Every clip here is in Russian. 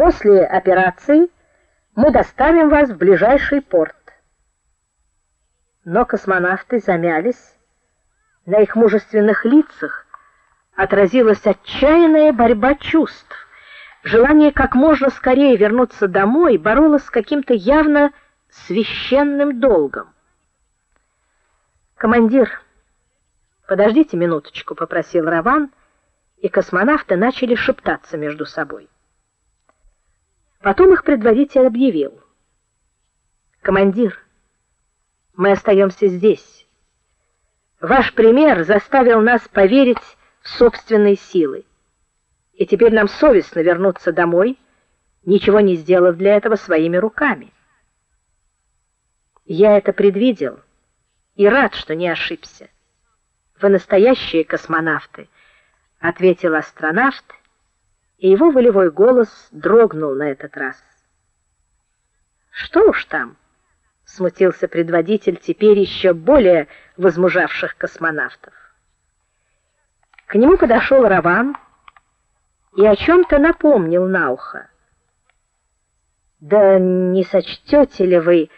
После операции мы доставим вас в ближайший порт. Но космонавты замялись. На их мужественных лицах отразилась отчаянная борьба чувств. Желание как можно скорее вернуться домой боролось с каким-то явно священным долгом. Командир, подождите минуточку, попросил Раван, и космонавты начали шептаться между собой. Потом их предводитель объявил: "Командир, мы остаемся здесь. Ваш пример заставил нас поверить в собственные силы. И теперь нам совестно вернуться домой, ничего не сделав для этого своими руками. Я это предвидел и рад, что не ошибся. Вы настоящие космонавты, ответил астронавт, и его волевой голос дрогнул на этот раз. Что уж там? смутился предводитель теперь еще более возмужавших космонавтов. К нему подошел Раван и о чем то напомнил на ухо. Да не сочтете ли вы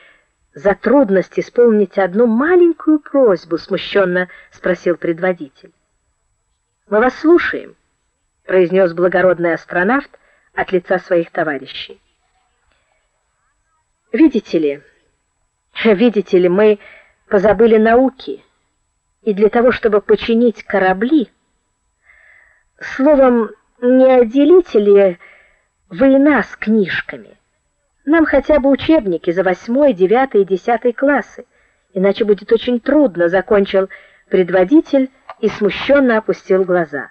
за трудность исполнить одну маленькую просьбу, смущенно спросил предводитель. Мы вас слушаем, произнес благородный астронавт от лица своих товарищей. Видите ли, видите ли, мы позабыли науки, и для того, чтобы починить корабли, словом, не отделите ли вы нас книжками? Нам хотя бы учебники за восьмой, девятый и десятый классы, иначе будет очень трудно, закончил предводитель и смущенно опустил глаза.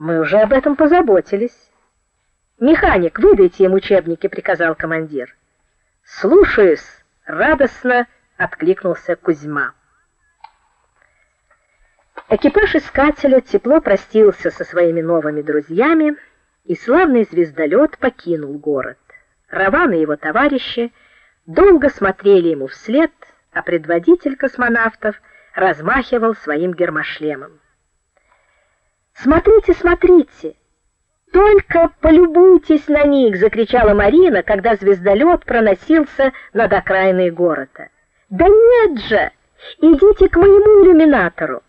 Мы уже об этом позаботились. Механик, выдайте им учебники, приказал командир. Слушаюсь, радостно откликнулся Кузьма. Экипаж искателя тепло простился со своими новыми друзьями, и славный звездолет покинул город. Раван и его товарищи долго смотрели ему вслед, а предводитель космонавтов размахивал своим гермошлемом. Смотрите, смотрите. Только полюбуйтесь на них, закричала Марина, когда звездолет проносился над окраиной города. Да нет же, идите к моему иллюминатору.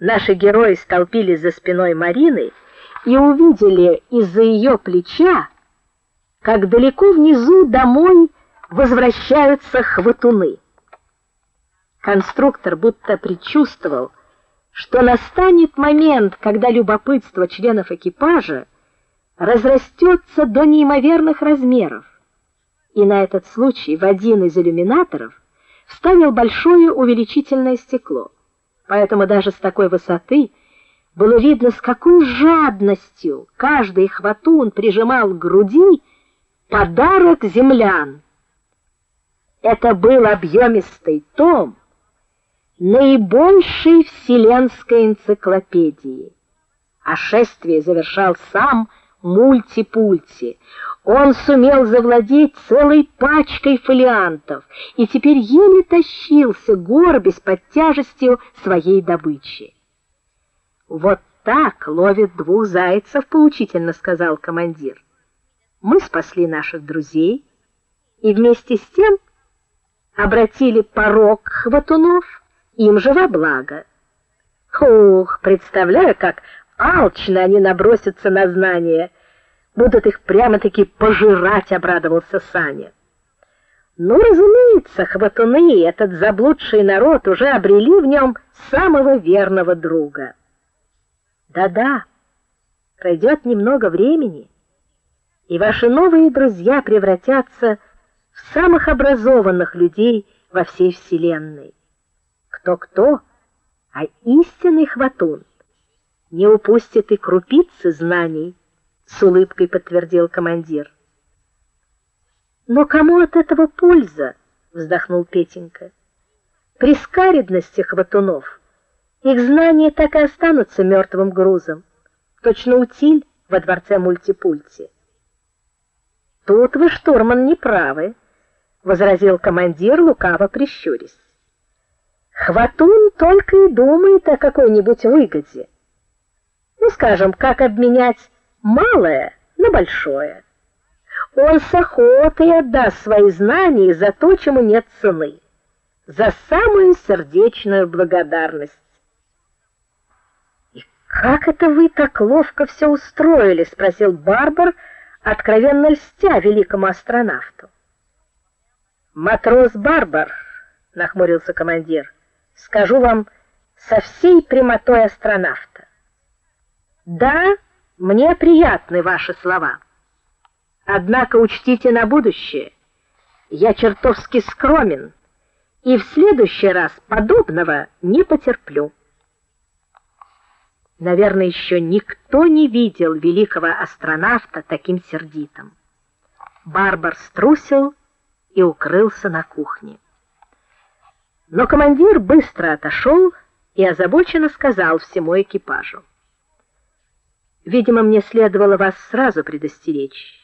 Наши герои столпились за спиной Марины и увидели из-за ее плеча, как далеко внизу домой возвращаются хватуны. Конструктор будто предчувствовал, что настанет момент, когда любопытство членов экипажа разрастется до неимоверных размеров. И на этот случай в один из иллюминаторов вставил большое увеличительное стекло. Поэтому даже с такой высоты было видно, с какой жадностью каждый хватун прижимал к груди подарок землян. Это был объемистый том наибольшей вселенской энциклопедии. А шествие завершал сам Мультипульти. Он сумел завладеть целой пачкой фолиантов и теперь еле тащился, горбясь под тяжестью своей добычи. Вот так ловит двух зайцев, поучительно сказал командир мы спасли наших друзей и вместе с тем обратили порог хватунов им же во благо. Ух, представляю, как алчно они набросятся на знания, будут их прямо-таки пожирать, обрадовался Саня. Ну, разумеется, хватуны, этот заблудший народ уже обрели в нем самого верного друга. Да-да. Пройдет немного времени, и ваши новые друзья превратятся в самых образованных людей во всей вселенной. Кто-кто, а истинный хватун не упустит и крупицы знаний, с улыбкой подтвердил командир. Но кому от этого польза? вздохнул Петенька. При скаредности хватунов их знания так и останутся мертвым грузом, точно утиль во дворце мультипульти. Тут вы, штурман, не правы, возразил командир, лукаво прищурясь. Хватун только и думает о какой-нибудь выгоде. Ну, скажем, как обменять малое на большое. Он с охотой отдаст свои знания за то, чему нет цены, за самую сердечную благодарность. И как это вы так ловко все устроили, спросил Барбар, откровенно льстя великому астронавту. Матрос Барбар, нахмурился командир. Скажу вам со всей прямотой астронавта. Да, мне приятны ваши слова. Однако учтите на будущее, я чертовски скромен и в следующий раз подобного не потерплю. Наверное, еще никто не видел великого астронавта таким сердитым. Барбар струсил и укрылся на кухне. Но командир быстро отошел и озабоченно сказал всему экипажу: "Видимо, мне следовало вас сразу предостеречь.